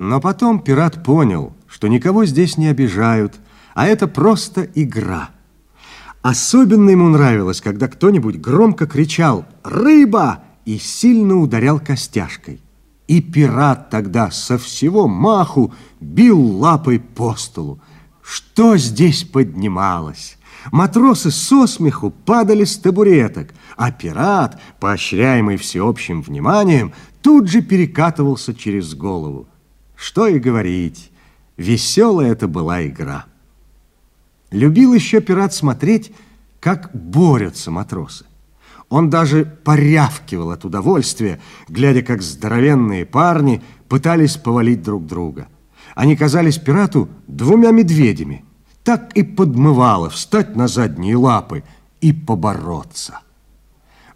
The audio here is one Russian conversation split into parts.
Но потом пират понял, что никого здесь не обижают, а это просто игра. Особенно ему нравилось, когда кто-нибудь громко кричал «Рыба!» и сильно ударял костяшкой. И пират тогда со всего маху бил лапой по столу. Что здесь поднималось? Матросы со смеху падали с табуреток, а пират, поощряемый всеобщим вниманием, тут же перекатывался через голову. Что и говорить, веселая это была игра. Любил еще пират смотреть, как борются матросы. Он даже порявкивал от удовольствия, глядя, как здоровенные парни пытались повалить друг друга. Они казались пирату двумя медведями. Так и подмывало встать на задние лапы и побороться.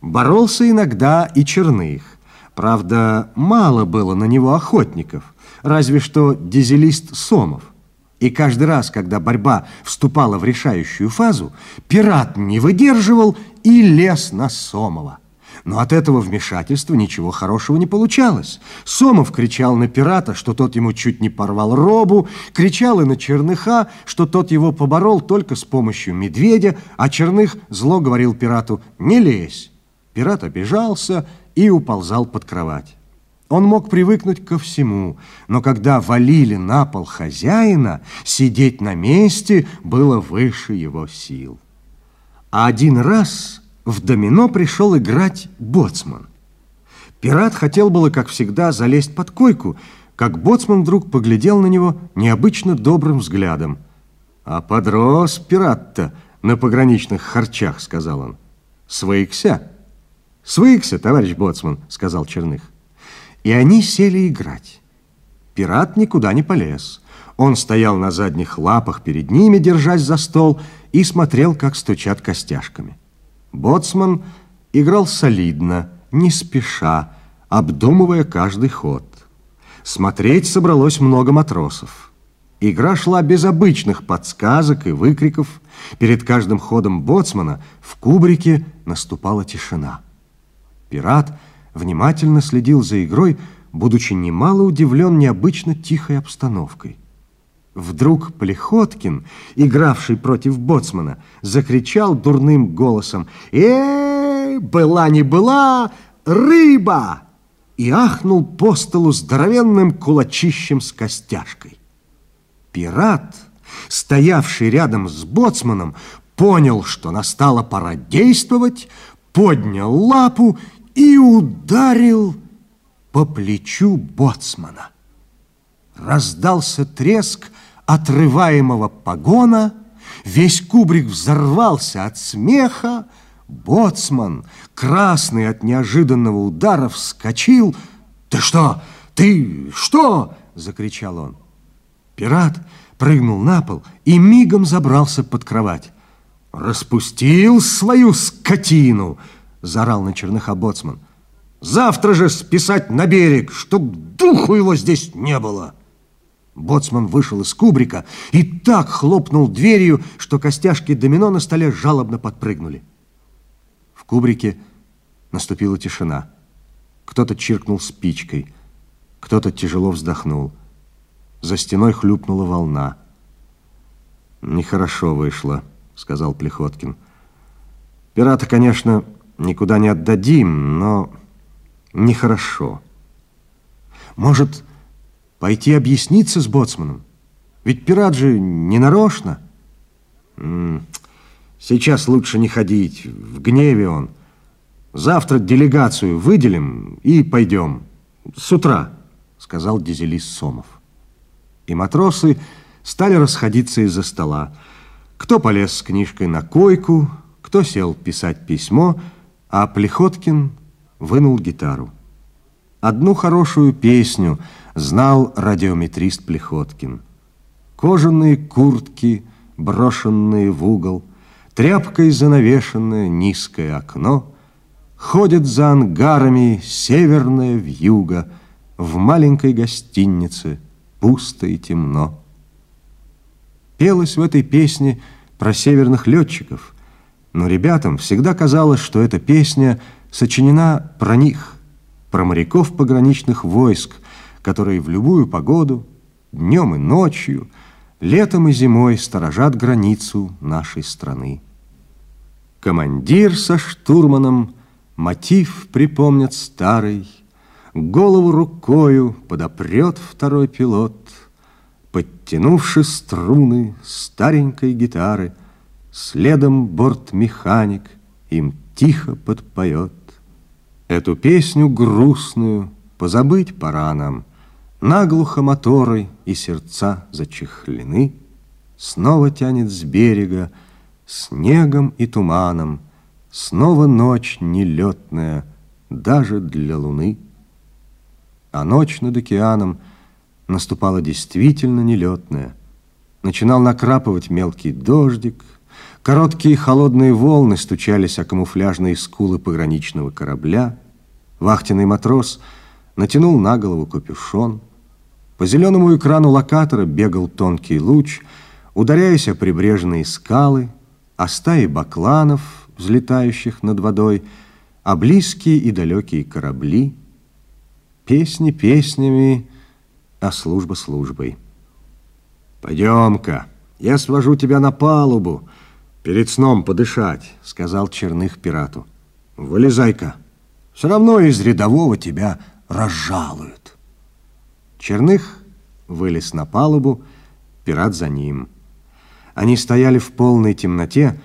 Боролся иногда и Черных. Правда, мало было на него охотников, разве что дизелист Сомов. И каждый раз, когда борьба вступала в решающую фазу, пират не выдерживал и лез на Сомова. Но от этого вмешательства ничего хорошего не получалось. Сомов кричал на пирата, что тот ему чуть не порвал робу, кричал и на Черныха, что тот его поборол только с помощью медведя, а Черных зло говорил пирату «не лезь». Пират обижался и уползал под кровать. Он мог привыкнуть ко всему, но когда валили на пол хозяина, сидеть на месте было выше его сил. А один раз в домино пришел играть боцман. Пират хотел было, как всегда, залезть под койку, как боцман вдруг поглядел на него необычно добрым взглядом. «А подрос пират-то на пограничных харчах», — сказал он. «Свыкся». «Свыкся, товарищ боцман», — сказал Черных. И они сели играть. Пират никуда не полез. Он стоял на задних лапах перед ними, держась за стол, и смотрел, как стучат костяшками. Боцман играл солидно, не спеша, обдумывая каждый ход. Смотреть собралось много матросов. Игра шла без обычных подсказок и выкриков. Перед каждым ходом боцмана в кубрике наступала тишина. Пират внимательно следил за игрой, будучи немало удивлен необычно тихой обстановкой. Вдруг Плехоткин, игравший против боцмана, закричал дурным голосом «Э, была не была, рыба!» и ахнул по столу здоровенным кулачищем с костяшкой. Пират, стоявший рядом с боцманом, понял, что настала пора действовать, поднял лапу и ударил по плечу боцмана. Раздался треск отрываемого погона, весь кубрик взорвался от смеха, боцман, красный от неожиданного удара, вскочил. «Ты что? Ты что?» – закричал он. Пират прыгнул на пол и мигом забрался под кровать. «Распустил свою скотину!» – заорал на черныха боцман. «Завтра же списать на берег, чтоб духу его здесь не было!» Боцман вышел из кубрика и так хлопнул дверью, что костяшки домино на столе жалобно подпрыгнули. В кубрике наступила тишина. Кто-то чиркнул спичкой, кто-то тяжело вздохнул. За стеной хлюпнула волна. «Нехорошо вышло», — сказал Плехоткин. «Пирата, конечно, никуда не отдадим, но нехорошо. Может, Пойти объясниться с боцманом? Ведь пират же не нарочно. Сейчас лучше не ходить, в гневе он. Завтра делегацию выделим и пойдем. С утра, сказал дизелист Сомов. И матросы стали расходиться из-за стола. Кто полез с книжкой на койку, кто сел писать письмо, а Плехоткин вынул гитару. Одну хорошую песню – знал радиометрист Плехоткин. Кожаные куртки, брошенные в угол, тряпкой занавешенное низкое окно, ходит за ангарами северная вьюга, в маленькой гостинице пусто и темно. Пелось в этой песне про северных летчиков, но ребятам всегда казалось, что эта песня сочинена про них, про моряков пограничных войск, которые в любую погоду, днем и ночью, летом и зимой сторожат границу нашей страны. Командир со штурманом мотив припомнят старый, Голову рукою подопрет второй пилот, Подтянувши струны старенькой гитары, Следом бортмеханик им тихо подпоет. Эту песню грустную позабыть пора нам, Наглухо моторы и сердца зачехлены, Снова тянет с берега снегом и туманом, Снова ночь нелетная даже для луны. А ночь над океаном наступала действительно нелетная. Начинал накрапывать мелкий дождик, короткие холодные волны стучались о камуфляжные скулы пограничного корабля, вахтенный матрос натянул на голову капюшон, по зеленому экрану локатора бегал тонкий луч, ударяясь о прибрежные скалы, о стаи бакланов, взлетающих над водой, а близкие и далекие корабли — Песни песнями, а служба службой. «Пойдем-ка, я свожу тебя на палубу, перед сном подышать», — сказал Черных пирату. «Вылезай-ка, все равно из рядового тебя разжалуют». Черных вылез на палубу, пират за ним. Они стояли в полной темноте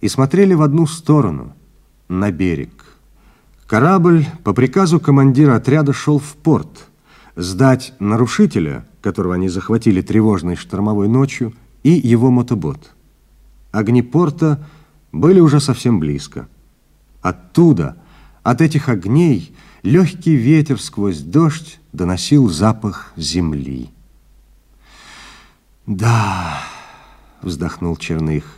и смотрели в одну сторону, на берег. Корабль по приказу командира отряда шел в порт, сдать нарушителя, которого они захватили тревожной штормовой ночью, и его мотобот. Огни порта были уже совсем близко. Оттуда, от этих огней, легкий ветер сквозь дождь доносил запах земли. «Да», — вздохнул Черных, —